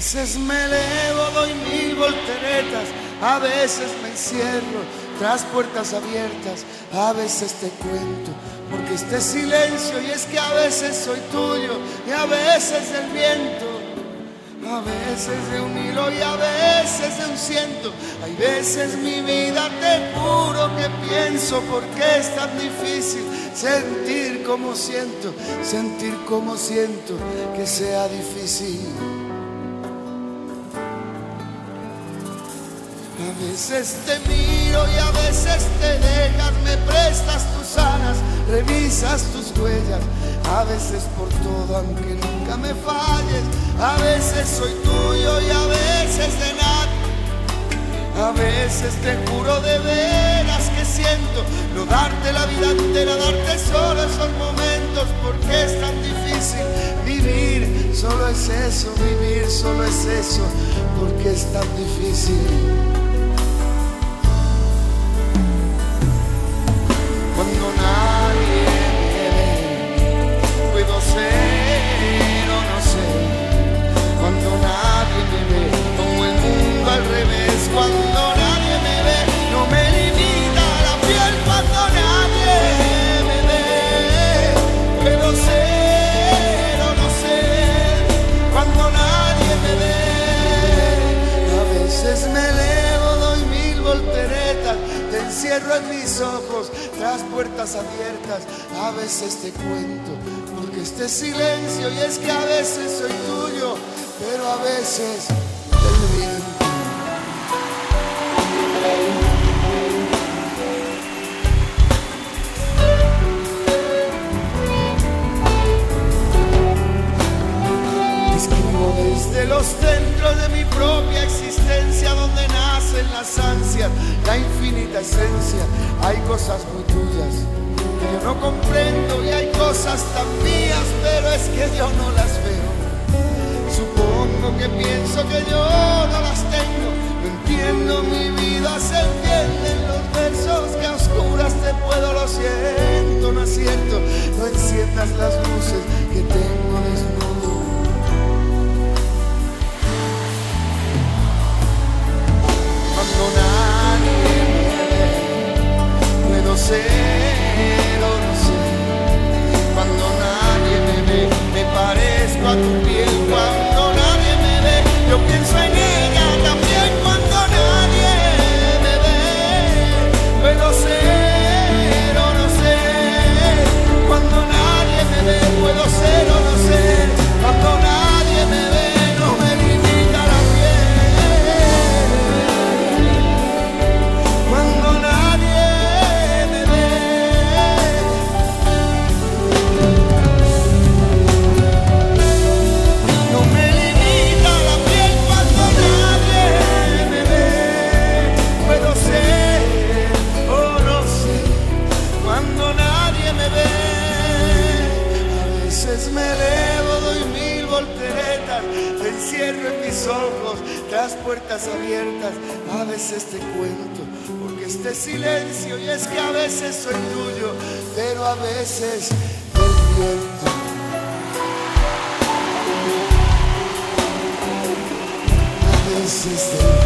veces me elevo, doy mil volteretas, a veces me encierro tras puertas abiertas, a veces te cuento, porque este silencio y es que a veces soy tuyo y a veces el viento. A veces de un hilo y a veces de un ciento. Hay veces mi vida te juro que pienso porque es tan difícil sentir como siento, sentir como siento que sea difícil. Veces te miro y a veces te dejas, me prestas tus alas, revisas tus huellas, a veces por todo aunque nunca me falles, a veces soy tuyo y a veces de nada, a veces te juro de veras que siento no darte la vida entera, darte solo esos momentos, porque es tan difícil vivir, solo es eso, vivir solo es eso, porque es tan difícil. Te encierro en mis ojos tras puertas abiertas, a veces te cuento, porque este silencio y es que a veces soy tuyo, pero a veces las ansias, la infinita esencia. Hay cosas muy tuyas que yo no comprendo y hay cosas tan mías, pero es que yo no las veo. Supongo que pienso que yo no las tengo. No entiendo mi vida, se entienden los versos que a oscuras te puedo, lo siento, no es cierto. No enciendas las luces que tengo desnudo. Mis ojos, las puertas abiertas. A veces te cuento, porque este silencio y es que a veces soy tuyo, pero a veces el viento. A veces